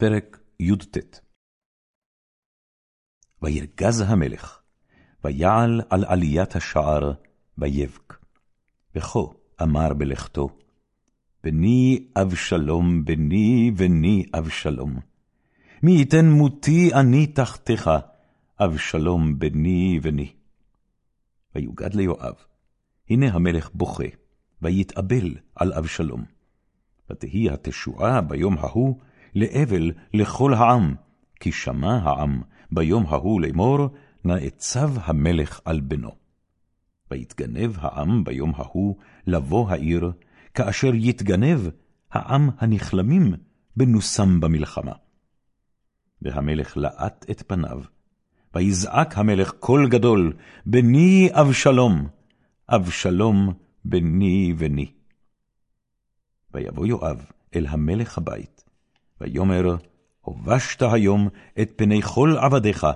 פרק י"ט וירגז המלך, ויעל על עליית השער, ויבק. וכה אמר בלכתו, בני אבשלום, בני בני אבשלום. מי ייתן מותי אני תחתיך, אבשלום בני בני. ויוגד ליואב, הנה המלך בוכה, ויתאבל על אבשלום. ותהי התשועה ביום ההוא, לאבל לכל העם, כי שמע העם ביום ההוא לאמור, נעצב המלך על בנו. ויתגנב העם ביום ההוא לבוא העיר, כאשר יתגנב העם הנכלמים בנוסם במלחמה. והמלך לאט את פניו, ויזעק המלך קול גדול, בני אבשלום, אבשלום בני בני. ויבוא יואב אל המלך הבית, ויאמר, הובשת היום את פני כל עבדיך,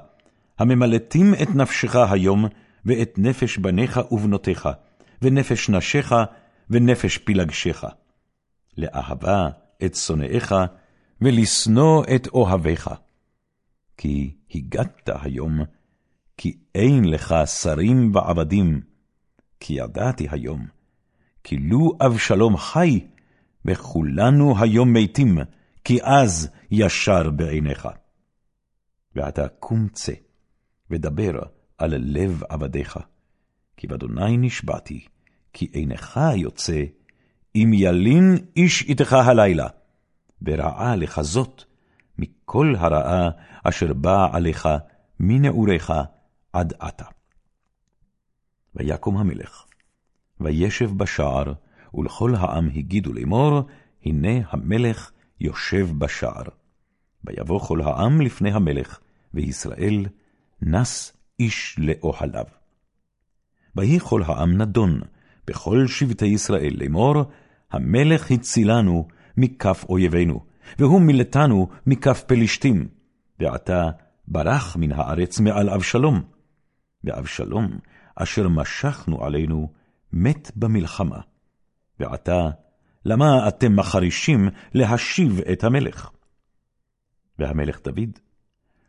הממלטים את נפשך היום, ואת נפש בניך ובנותיך, ונפש נשיך, ונפש פלגשך. לאהבה את שונאיך, ולשנוא את אוהביך. כי הגדת היום, כי אין לך שרים ועבדים, כי ידעתי היום, כי לו אבשלום חי, וכולנו היום מתים, כי אז ישר בעיניך. ועתה קום צא, ודבר על לב עבדיך, כי באדוני נשבעתי, כי עינך יוצא, אם ילין איש איתך הלילה, ורעה לך זאת, מכל הרעה אשר באה עליך מנעוריך עד עתה. ויקום המלך, וישב בשער, ולכל העם הגידו לאמור, הנה המלך יושב בשער. ויבוא כל העם לפני המלך, וישראל נס איש לאוהליו. ויהי כל העם נדון בכל שבטי ישראל לאמור, המלך הצילנו מכף אויבינו, והוא מילתנו מכף פלישתים, ועתה ברח מן הארץ מעל אבשלום. ואבשלום, אשר משכנו עלינו, מת במלחמה. ועתה למה אתם מחרישים להשיב את המלך? והמלך דוד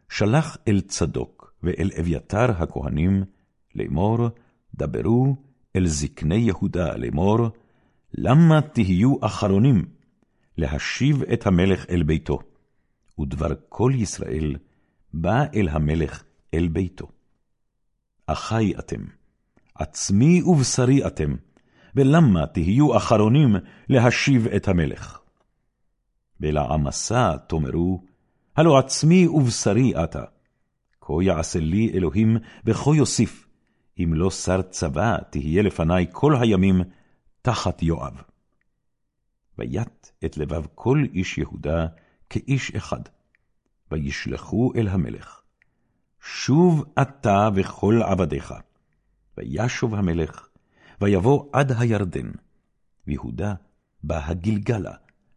שלח אל צדוק ואל אביתר הכהנים לאמור, דברו אל זקני יהודה לאמור, למה תהיו אחרונים להשיב את המלך אל ביתו? ודבר כל ישראל בא אל המלך אל ביתו. אחי אתם, עצמי ובשרי אתם, ולמה תהיו אחרונים להשיב את המלך? ולעמסה תאמרו, הלא עצמי ובשרי אתה. כה יעשה לי אלוהים, וכה יוסיף, אם לא שר צבא תהיה לפני כל הימים תחת יואב. ויט את לבב כל איש יהודה כאיש אחד, וישלחו אל המלך. שוב אתה וכל עבדיך. וישוב המלך, ויבוא עד הירדן, ויהודה בא הגלגלה,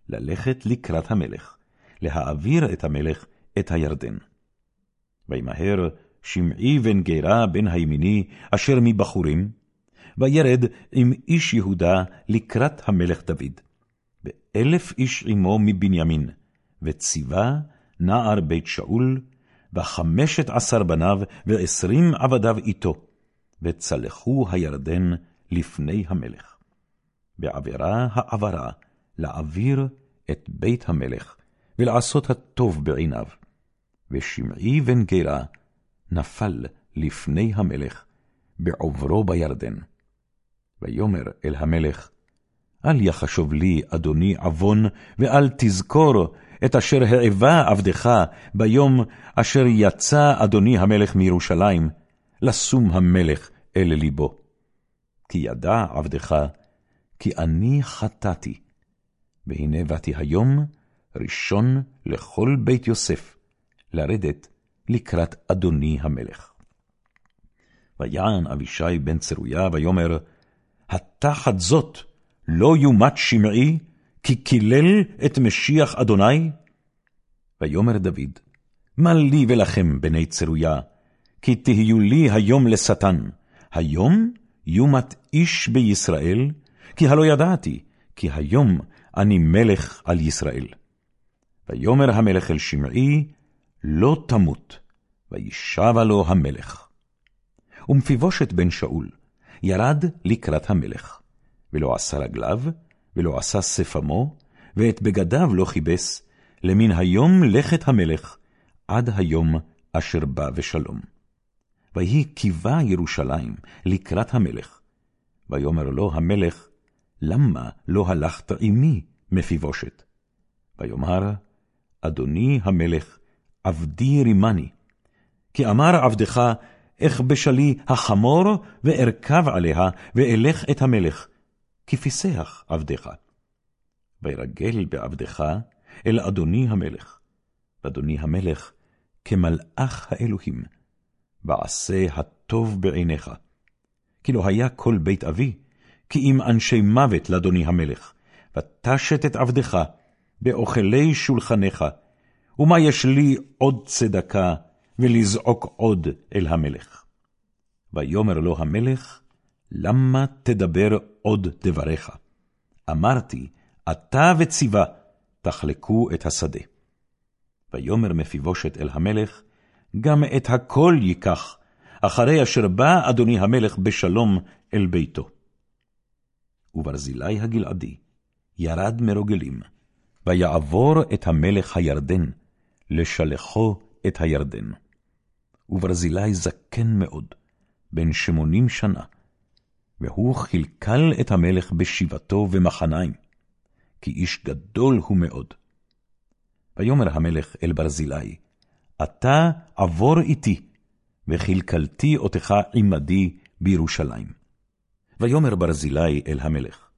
ללכת לקראת המלך, להעביר את המלך את הירדן. וימהר שמעי בן גרה בן הימיני, אשר מבחורים, וירד עם איש יהודה לקראת המלך דוד. ואלף איש עמו מבנימין, וציווה נער בית שאול, וחמשת עשר בניו ועשרים עבדיו איתו, וצלחו הירדן לפני המלך. ועבירה העברה להעביר את בית המלך, ולעשות הטוב בעיניו. ושמעי בן גרה נפל לפני המלך, בעוברו בירדן. ויאמר אל המלך, אל יחשוב לי, אדוני, עוון, ואל תזכור את אשר העבה עבדך ביום אשר יצא אדוני המלך מירושלים, לשום המלך אל ליבו. כי ידע עבדך, כי אני חטאתי. והנה באתי היום, ראשון לכל בית יוסף, לרדת לקראת אדוני המלך. ויען אבישי בן צרויה, ויאמר, התחת זאת לא יומת שמעי, כי קילל את משיח אדוני? ויאמר דוד, מה לי ולכם, בני צרויה, כי תהיו לי היום לשטן, היום יומת איש בישראל, כי הלא ידעתי, כי היום אני מלך על ישראל. ויאמר המלך אל שמעי, לא תמות, וישבה לו המלך. ומפיבושת בן שאול ירד לקראת המלך, ולא עשה רגליו, ולא עשה שפמו, ואת בגדיו לא כיבס, למן היום לכת המלך, עד היום אשר בא ושלום. ויהי קיבה ירושלים לקראת המלך. ויאמר לו המלך, למה לא הלכת עמי, מפיבושת? ויאמר, אדוני המלך, עבדי רימני. כי אמר עבדך, אכבשה החמור, וארכב עליה, ואלך את המלך, כי פיסח עבדך. וירגל בעבדך אל אדוני המלך, ואדוני המלך כמלאך האלוהים, בעשה הטוב בעיניך. כי לא היה כל בית אבי, כי אם אנשי מוות לאדוני המלך, ותשת את עבדך באוכלי שולחנך, ומה יש לי עוד צדקה, ולזעוק עוד אל המלך. ויאמר לו המלך, למה תדבר עוד דבריך? אמרתי, אתה וציווה תחלקו את השדה. ויאמר מפיבושת אל המלך, גם את הכל ייקח, אחרי אשר בא אדוני המלך בשלום אל ביתו. וברזילי הגלעדי ירד מרוגלים, ויעבור את המלך הירדן, לשלחו את הירדן. וברזילי זקן מאוד, בן שמונים שנה, והוא כלכל את המלך בשיבתו ומחניים, כי איש גדול הוא מאוד. ויאמר המלך אל ברזילי, אתה עבור איתי, וכלכלתי אותך עמדי בירושלים. ויאמר ברזילי אל המלך,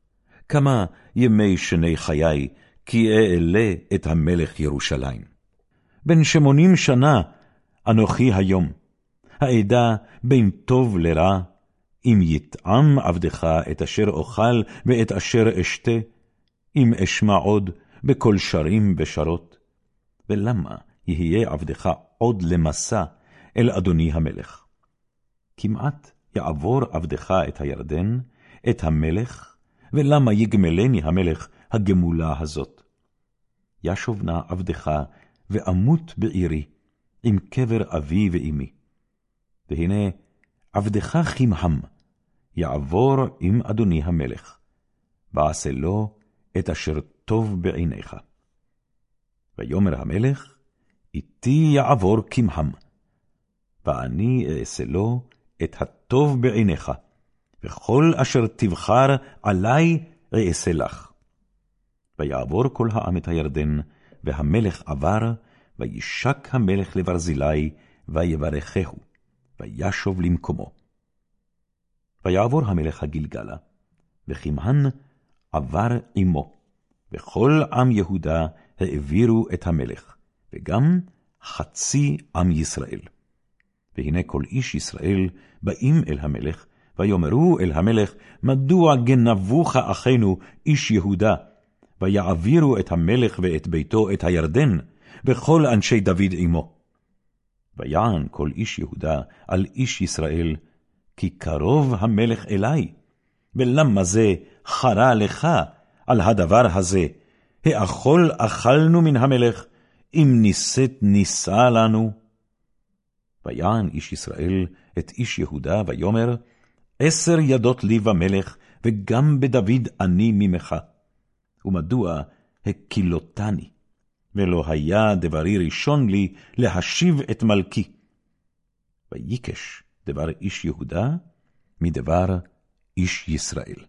כמה ימי שני חיי, כי אעלה את המלך ירושלים. בן שמונים שנה אנוכי היום, העדה בין טוב לרע, אם יטעם עבדך את אשר אוכל ואת אשר אשתה, אם אשמע עוד בכל שרים ושרות. ולמה יהיה עבדך עוד למסע אל אדוני המלך? כמעט יעבור עבדך את הירדן, את המלך, ולמה יגמלני המלך הגמולה הזאת? ישוב נא עבדך, ואמות בעירי, עם קבר אבי ואמי. והנה, עבדך כמהם, יעבור עם אדוני המלך, ועשה לו את אשר טוב בעיניך. ויאמר המלך, איתי יעבור כמהם, ואני אעשה לו את הטוב בעיניך, וכל אשר תבחר עלי אעשה לך. ויעבור כל העם את הירדן, והמלך עבר, וישק המלך לברזילי, ויברכהו, וישוב למקומו. ויעבור המלך הגלגלה, וכמהן עבר עמו, וכל עם יהודה העבירו את המלך, וגם חצי עם ישראל. והנה כל איש ישראל באים אל המלך, ויאמרו אל המלך, מדוע גנבוך אחינו איש יהודה, ויעבירו את המלך ואת ביתו את הירדן, וכל אנשי דוד עמו. ויען כל איש יהודה על איש ישראל, כי קרוב המלך אלי, ולמה זה חרה לך על הדבר הזה? האכול אכלנו מן המלך, אם נישאת נישא לנו? ויען איש ישראל את איש יהודה, ויאמר, עשר ידות לי במלך, וגם בדוד אני ממך. ומדוע הקילותני? ולא היה דברי ראשון לי להשיב את מלכי. ויקש דבר איש יהודה מדבר איש ישראל.